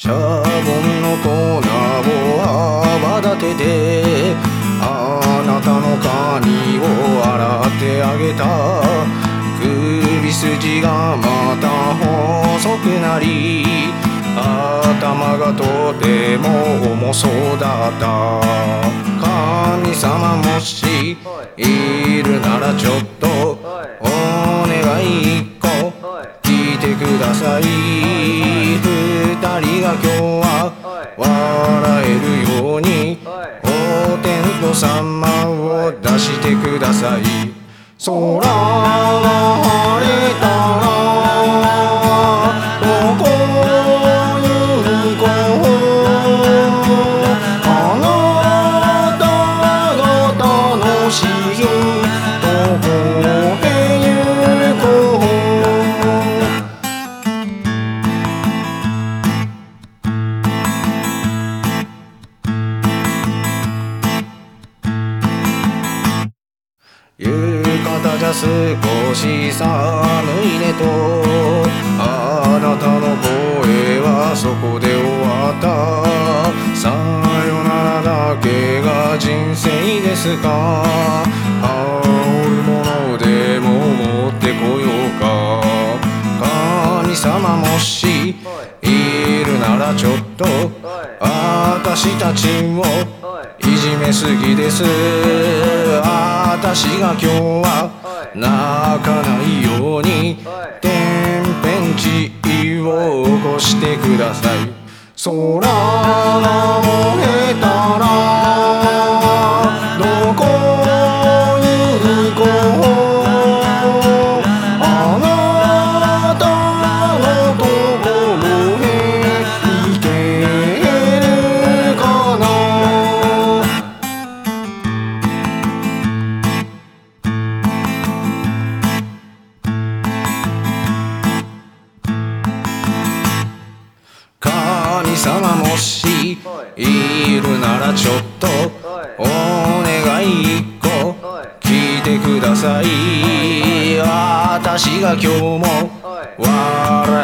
粉を泡立ててあなたの髪を洗ってあげた。首筋がまた細くなり頭がとても重そうだった。神様もしいるならちょっとお願い一個聞いてくださいは笑えるようにお天道様を出してください。空が晴れた。浴衣じゃ少し寒いねとあなたの声はそこで終わった。さよならだけが人生ですか。羽織るものでも持ってこようか。神様もしいるならちょっと私たちをいじめすぎです。私が今日は泣かないように天変地異を起こしてください。空が燃えいるならちょっとお願い一個聞いてください。私が今日も笑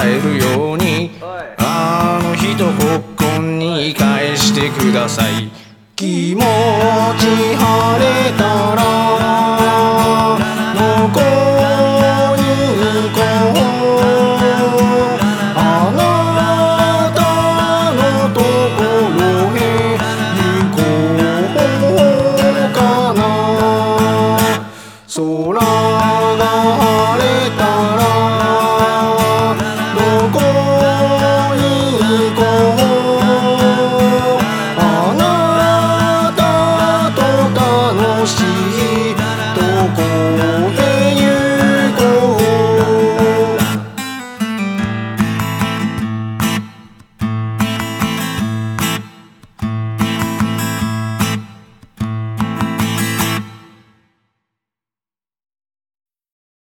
えるようにあの人ほっこんに返してください。気持ち晴れたら